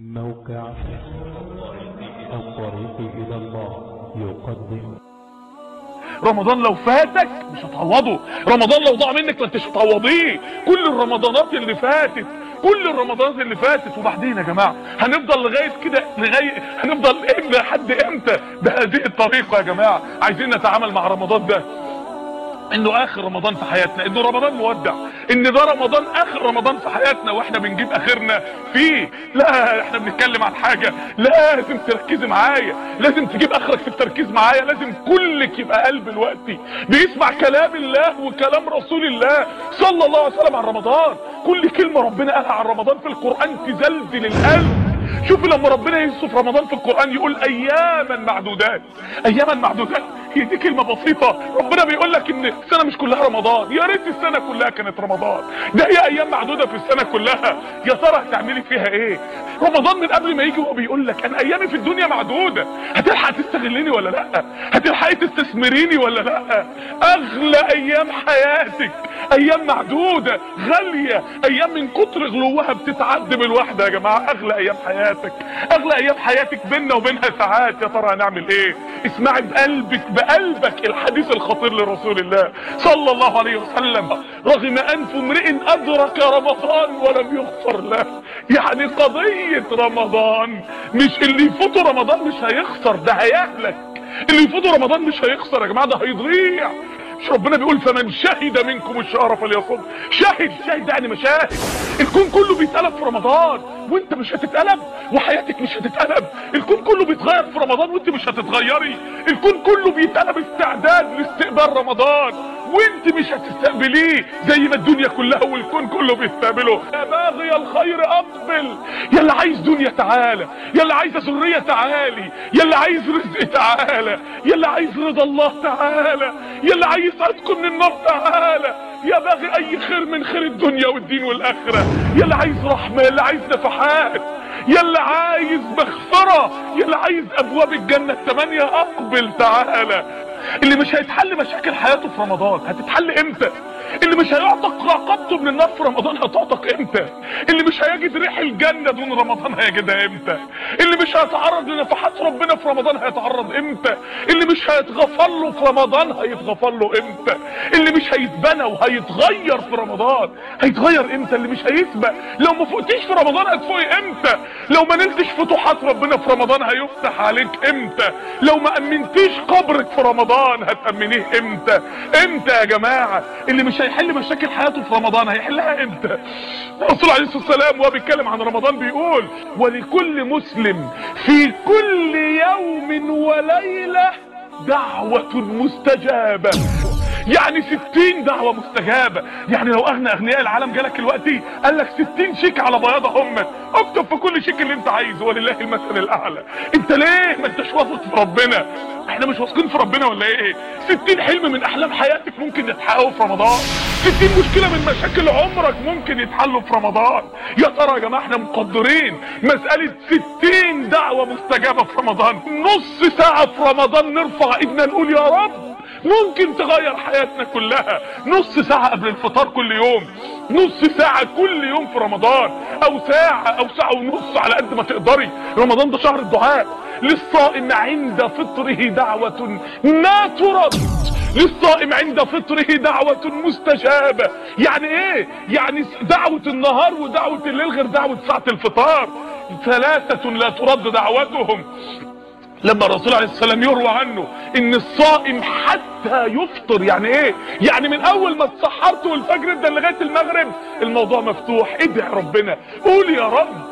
موقع الطريق إلى الله يقدم. رمضان لو فاتك مش هتعوضه. رمضان لو ضاع منك ما انتش هتعوضيه. كل الرمضانات اللي فاتت كل الرمضانات اللي فاتت وبعدين يا جماعة هنفضل لغاية كده لغاية هنفضل لحد إمتى؟ بهذه الطريقة يا جماعة عايزين نتعامل مع رمضان ده. إنه آخر رمضان في حياتنا إنه رمضان مودع. إن ده رمضان آخر رمضان في حياتنا وإحنا بنجيب آخرنا فيه. لا إحنا بنتكلم عن حاجة. لازم تركزي معايا. لازم تجيب آخرك في التركيز معايا. لازم كلك يبقى قلب الوقت بيسمع كلام الله وكلام رسول الله صلى الله عليه وسلم عن رمضان. كل كلمة ربنا قالها عن رمضان في القرآن تزلزل القلب. شوف لما ربنا يوصف رمضان في القرآن يقول اياما معدودات. اياما معدودات. هي دي كلمة بسيطة. ربنا بيقول لك إن السنة مش كلها رمضان. يا ريت السنة كلها كانت رمضان. ده هي أيام معدودة في السنة كلها. يا ترى هتعملي فيها إيه؟ رمضان من قبل ما يجي هو بيقول لك أنا أيامي في الدنيا معدودة. هتلحق تستغلني ولا لأ؟ هتلحقي تستثمريني ولا لأ؟ أغلى أيام حياتك أيام معدودة غالية أيام من كتر غلوها بتتعد بالواحدة يا جماعة. أغلى أيام حياتك أغلى أيام حياتك بيننا وبينها ساعات. يا ترى هنعمل إيه؟ اسمعي بقلبك بقلبك الحديث الخطير لرسول الله صلى الله عليه وسلم. رغم أنف امرئ أدرك رمضان ولم يغفر له. يعني قضية رمضان مش اللي يفوت رمضان مش هيخسر ده هيهلك اللي يفوت رمضان مش هيخسر يا جماعة ده هيضيع. مش ربنا بيقول فمن شهد منكم الشهر فليصم شاهد شاهد يعني مشاهد. الكون كله بيتقلب في رمضان وانت مش هتتقلب وحياتك مش هتتقلب. الكون كله بيتغير في رمضان وانت مش هتتغيري. الكون كله بيتقلب استعداد لاستقبال رمضان. وانت مش هتستقبليه زي ما الدنيا كلها والكون كله بيستقبله. يا باغي الخير اقبل. يا اللي عايز دنيا تعالى. يا اللي عايز ذريه تعالي. يا اللي عايز رزق تعالى. يا اللي عايز رضا الله تعالى. يا اللي عايز عتكم من النار تعالى. يا باغي اي خير من خير الدنيا والدين والآخرة. يا اللي عايز رحمة يا اللي عايز نفحات. يا اللي عايز مغفرة. يا اللي عايز أبواب الجنة الثمانية. اقبل تعالى. اللي مش هيتحل مشاكل حياته في رمضان هتتحل إمتى؟ مش هيعتق رقبته من النار في رمضان هتعتق إمتى؟ اللي مش هيجد ريح الجنة دون رمضان هيجدها إمتى؟ اللي مش هيتعرض لنفحات ربنا في رمضان هيتعرض إمتى؟ اللي مش هيتغفر له في رمضان هيتغفر له إمتى؟ اللي مش هيتبنى وهيتغير في رمضان هيتغير إمتى؟ اللي مش هيسبق. لو ما فوقتيش في رمضان هتفوقي إمتى؟ لو ما نلتش فتوحات ربنا في رمضان هيفتح عليك إمتى؟ لو ما أمنتيش قبرك في رمضان هتأمنيه إمتى؟ إمتى يا جماعة؟ اللي مش هيحل مشاكل حياته في رمضان هيحلها إمتى؟ الرسول عليه الصلاة والسلام وهو بيتكلم عن رمضان بيقول ولكل مسلم في كل يوم وليلة دعوة مستجابة. يعني ستين دعوة مستجابة. يعني لو أغنى أغنياء العالم جالك الوقتي قال لك ستين شيك على بياضة هم اكتب في كل شيك اللي أنت عايزه ولله المثل الأعلى. أنت ليه ما أنتش واثق في ربنا؟ إحنا مش واثقين في ربنا ولا إيه؟ ستين حلم من أحلام حياتك ممكن يتحققوا في رمضان. ستين مشكلة من مشاكل عمرك ممكن يتحلوا في رمضان. يا ترى يا جماعة إحنا مقدرين مسألة ستين دعوة مستجابة في رمضان. نص ساعة في رمضان نرفع ايدنا نقول يا رب ممكن تغير حياتنا كلها. نص ساعة قبل الفطار كل يوم. نص ساعة كل يوم في رمضان أو ساعة أو ساعة ونص على قد ما تقدري. رمضان ده شهر الدعاء. للصائم عند فطره دعوة ما ترد للصائم عند فطره دعوة مستجابة. يعني إيه؟ يعني دعوة النهار ودعوة الليل غير دعوة ساعة الفطار. ثلاثة لا ترد دعوتهم. لما الرسول عليه السلام يروى عنه إن الصائم حتى يفطر يعني إيه؟ يعني من أول ما اتسحرت والفجر ابدا لغاية المغرب الموضوع مفتوح ادعي ربنا قول يا رب